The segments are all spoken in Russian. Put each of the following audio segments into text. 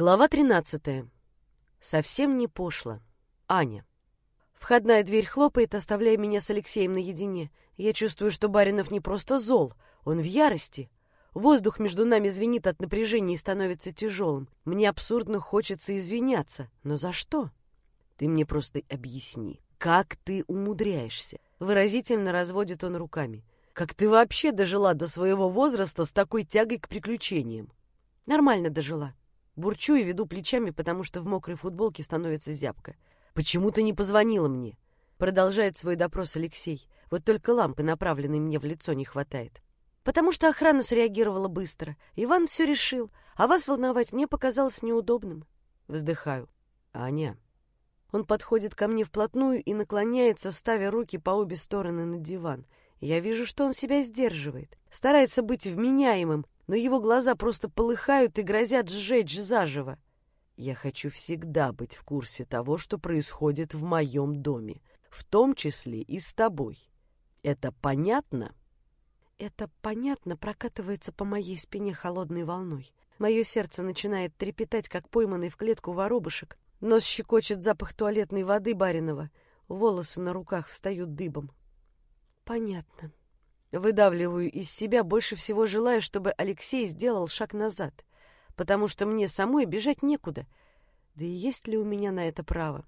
Глава 13. Совсем не пошло. Аня. Входная дверь хлопает, оставляя меня с Алексеем наедине. Я чувствую, что Баринов не просто зол, он в ярости. Воздух между нами звенит от напряжения и становится тяжелым. Мне абсурдно хочется извиняться. Но за что? Ты мне просто объясни, как ты умудряешься? Выразительно разводит он руками. Как ты вообще дожила до своего возраста с такой тягой к приключениям? Нормально дожила. Бурчу и веду плечами, потому что в мокрой футболке становится зябко. «Почему ты не позвонила мне?» Продолжает свой допрос Алексей. Вот только лампы, направленной мне в лицо, не хватает. «Потому что охрана среагировала быстро. Иван все решил. А вас волновать мне показалось неудобным». Вздыхаю. «Аня». Он подходит ко мне вплотную и наклоняется, ставя руки по обе стороны на диван. Я вижу, что он себя сдерживает. Старается быть вменяемым, но его глаза просто полыхают и грозят сжечь заживо. Я хочу всегда быть в курсе того, что происходит в моем доме, в том числе и с тобой. Это понятно? Это понятно прокатывается по моей спине холодной волной. Мое сердце начинает трепетать, как пойманный в клетку воробушек. Нос щекочет запах туалетной воды Баринова. Волосы на руках встают дыбом. Понятно. Выдавливаю из себя, больше всего желая, чтобы Алексей сделал шаг назад, потому что мне самой бежать некуда. Да и есть ли у меня на это право?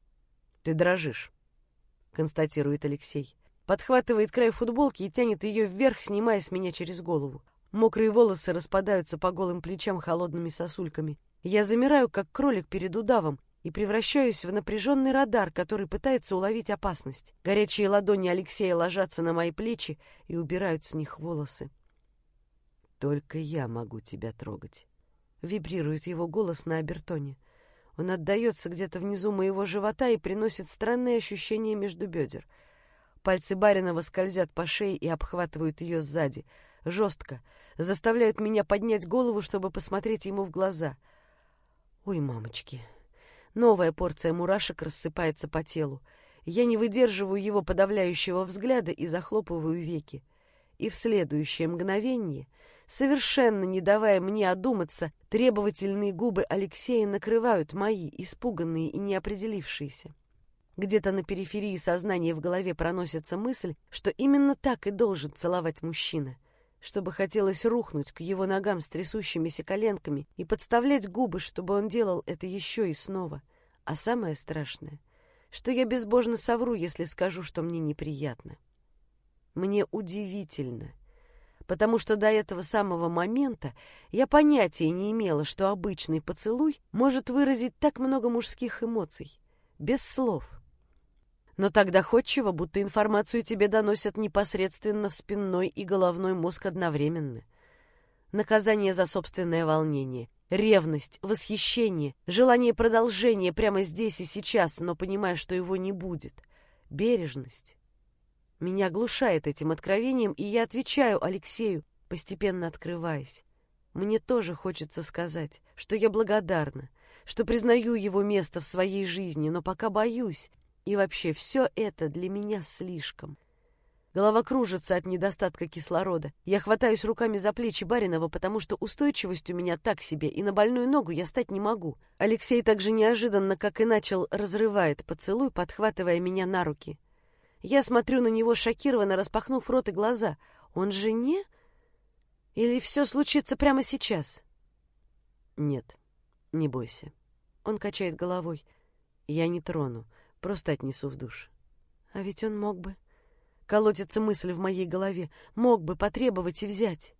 — Ты дрожишь, — констатирует Алексей. Подхватывает край футболки и тянет ее вверх, снимая с меня через голову. Мокрые волосы распадаются по голым плечам холодными сосульками. Я замираю, как кролик перед удавом, и превращаюсь в напряженный радар, который пытается уловить опасность. Горячие ладони Алексея ложатся на мои плечи и убирают с них волосы. «Только я могу тебя трогать», — вибрирует его голос на обертоне. Он отдается где-то внизу моего живота и приносит странные ощущения между бедер. Пальцы Баринова скользят по шее и обхватывают ее сзади, жестко, заставляют меня поднять голову, чтобы посмотреть ему в глаза. «Ой, мамочки!» Новая порция мурашек рассыпается по телу. Я не выдерживаю его подавляющего взгляда и захлопываю веки. И в следующее мгновение, совершенно не давая мне одуматься, требовательные губы Алексея накрывают мои, испуганные и неопределившиеся. Где-то на периферии сознания в голове проносится мысль, что именно так и должен целовать мужчина — чтобы хотелось рухнуть к его ногам с трясущимися коленками и подставлять губы, чтобы он делал это еще и снова. А самое страшное, что я безбожно совру, если скажу, что мне неприятно. Мне удивительно, потому что до этого самого момента я понятия не имела, что обычный поцелуй может выразить так много мужских эмоций, без слов но так доходчиво, будто информацию тебе доносят непосредственно в спинной и головной мозг одновременно. Наказание за собственное волнение, ревность, восхищение, желание продолжения прямо здесь и сейчас, но понимая, что его не будет, бережность. Меня оглушает этим откровением, и я отвечаю Алексею, постепенно открываясь. Мне тоже хочется сказать, что я благодарна, что признаю его место в своей жизни, но пока боюсь, и вообще, все это для меня слишком. Голова кружится от недостатка кислорода. Я хватаюсь руками за плечи Баринова, потому что устойчивость у меня так себе, и на больную ногу я стать не могу. Алексей так же неожиданно, как и начал, разрывает поцелуй, подхватывая меня на руки. Я смотрю на него шокированно, распахнув рот и глаза. Он же не... Или все случится прямо сейчас? Нет, не бойся. Он качает головой. Я не трону. Просто отнесу в душ. А ведь он мог бы... Колотится мысль в моей голове. Мог бы потребовать и взять.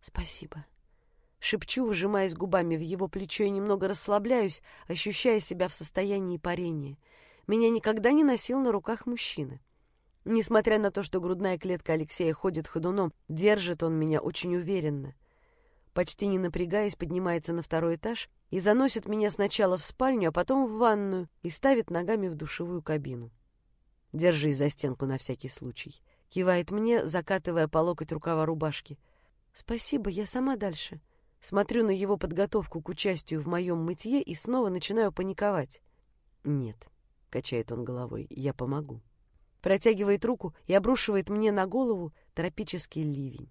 Спасибо. Шепчу, выжимаясь губами в его плечо и немного расслабляюсь, ощущая себя в состоянии парения. Меня никогда не носил на руках мужчина. Несмотря на то, что грудная клетка Алексея ходит ходуном, держит он меня очень уверенно почти не напрягаясь, поднимается на второй этаж и заносит меня сначала в спальню, а потом в ванную и ставит ногами в душевую кабину. «Держись за стенку на всякий случай», — кивает мне, закатывая по локоть рукава рубашки. «Спасибо, я сама дальше». Смотрю на его подготовку к участию в моем мытье и снова начинаю паниковать. «Нет», — качает он головой, — «я помогу». Протягивает руку и обрушивает мне на голову тропический ливень.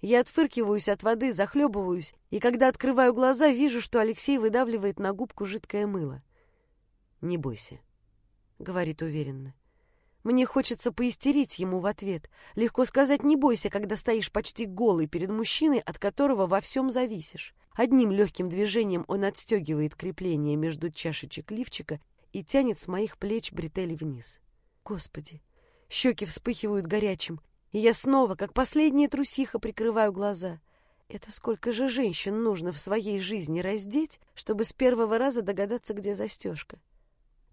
Я отфыркиваюсь от воды, захлебываюсь, и когда открываю глаза, вижу, что Алексей выдавливает на губку жидкое мыло. «Не бойся», — говорит уверенно. Мне хочется поистерить ему в ответ. Легко сказать «не бойся», когда стоишь почти голый перед мужчиной, от которого во всем зависишь. Одним легким движением он отстегивает крепление между чашечек лифчика и тянет с моих плеч бретели вниз. Господи! Щеки вспыхивают горячим, и я снова, как последняя трусиха, прикрываю глаза. Это сколько же женщин нужно в своей жизни раздеть, чтобы с первого раза догадаться, где застежка?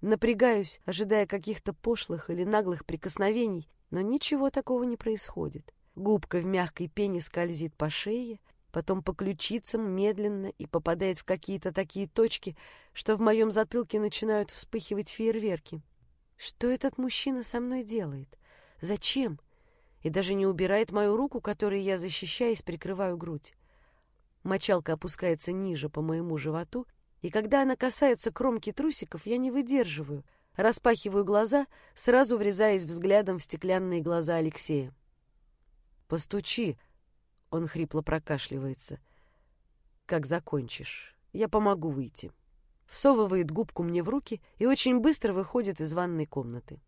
Напрягаюсь, ожидая каких-то пошлых или наглых прикосновений, но ничего такого не происходит. Губка в мягкой пене скользит по шее, потом по ключицам медленно и попадает в какие-то такие точки, что в моем затылке начинают вспыхивать фейерверки. Что этот мужчина со мной делает? Зачем? И даже не убирает мою руку, которой я, защищаясь, прикрываю грудь. Мочалка опускается ниже по моему животу, и когда она касается кромки трусиков, я не выдерживаю, распахиваю глаза, сразу врезаясь взглядом в стеклянные глаза Алексея. «Постучи!» — он хрипло прокашливается. «Как закончишь, я помогу выйти». Всовывает губку мне в руки и очень быстро выходит из ванной комнаты.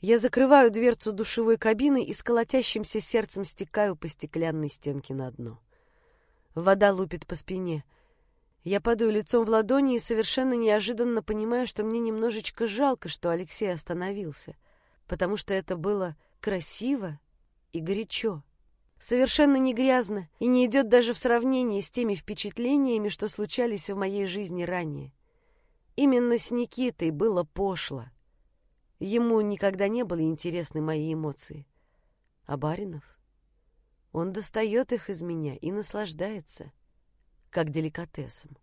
Я закрываю дверцу душевой кабины и с колотящимся сердцем стекаю по стеклянной стенке на дно. Вода лупит по спине — я падаю лицом в ладони и совершенно неожиданно понимаю, что мне немножечко жалко, что Алексей остановился, потому что это было красиво и горячо. Совершенно не грязно и не идет даже в сравнении с теми впечатлениями, что случались в моей жизни ранее. Именно с Никитой было пошло. Ему никогда не были интересны мои эмоции. А Баринов? Он достает их из меня и наслаждается — как деликатесом.